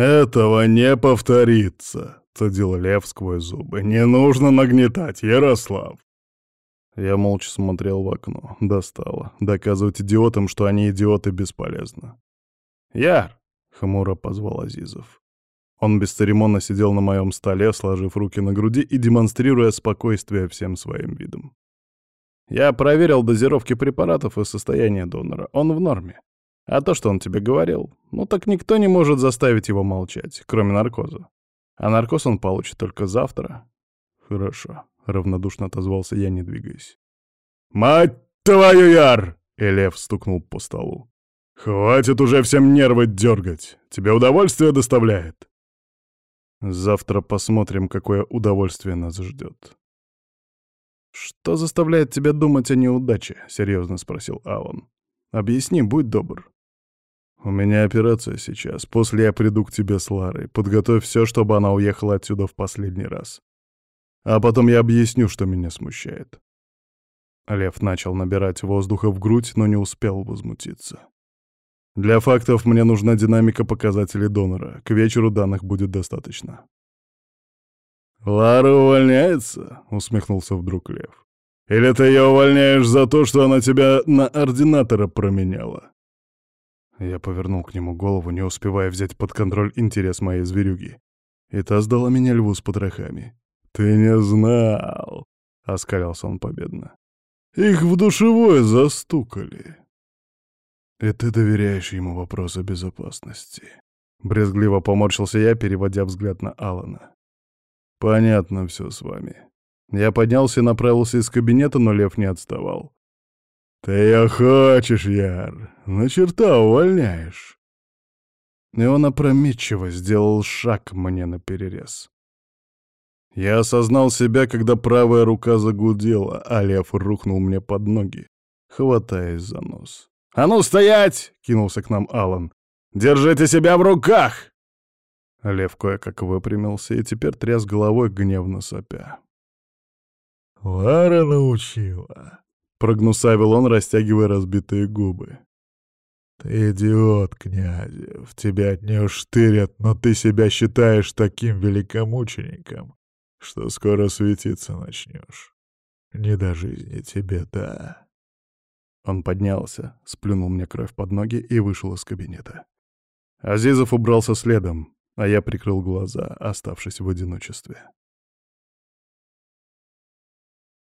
«Этого не повторится», — цедил Лев сквозь зубы. «Не нужно нагнетать, Ярослав». Я молча смотрел в окно. Достало. Доказывать идиотам, что они идиоты, бесполезно. «Яр!» — хмуро позвал Азизов. Он бесцеремонно сидел на моем столе, сложив руки на груди и демонстрируя спокойствие всем своим видом. «Я проверил дозировки препаратов и состояние донора. Он в норме. А то, что он тебе говорил, ну так никто не может заставить его молчать, кроме наркоза. А наркоз он получит только завтра». «Хорошо», — равнодушно отозвался я, не двигаясь. «Мать твою, Яр!» — Элев стукнул по столу. «Хватит уже всем нервы дергать. Тебе удовольствие доставляет?» Завтра посмотрим, какое удовольствие нас ждет. «Что заставляет тебя думать о неудаче?» — серьезно спросил Алан. «Объясни, будь добр». «У меня операция сейчас. После я приду к тебе с Ларой. Подготовь все, чтобы она уехала отсюда в последний раз. А потом я объясню, что меня смущает». Лев начал набирать воздуха в грудь, но не успел возмутиться. Для фактов мне нужна динамика показателей донора. К вечеру данных будет достаточно. «Лара увольняется?» — усмехнулся вдруг Лев. «Или ты ее увольняешь за то, что она тебя на ординатора променяла?» Я повернул к нему голову, не успевая взять под контроль интерес моей зверюги. И та сдала меня льву с потрохами. «Ты не знал!» — оскалялся он победно. «Их в душевой застукали!» «И ты доверяешь ему вопросы безопасности?» Брезгливо поморщился я, переводя взгляд на Алана. «Понятно все с вами». Я поднялся и направился из кабинета, но Лев не отставал. «Ты ее хочешь, Яр? На черта увольняешь?» И он опрометчиво сделал шаг мне на перерез. Я осознал себя, когда правая рука загудела, а лев рухнул мне под ноги, хватаясь за нос. «А ну, стоять!» — кинулся к нам Алан. «Держите себя в руках!» Лев кое-как выпрямился и теперь тряс головой, гневно сопя. «Лара научила», — прогнусавил он, растягивая разбитые губы. «Ты идиот, князев, тебя от нее штырят, но ты себя считаешь таким великомучеником, что скоро светиться начнешь. Не до жизни тебе, да». Он поднялся, сплюнул мне кровь под ноги и вышел из кабинета. Азизов убрался следом, а я прикрыл глаза, оставшись в одиночестве.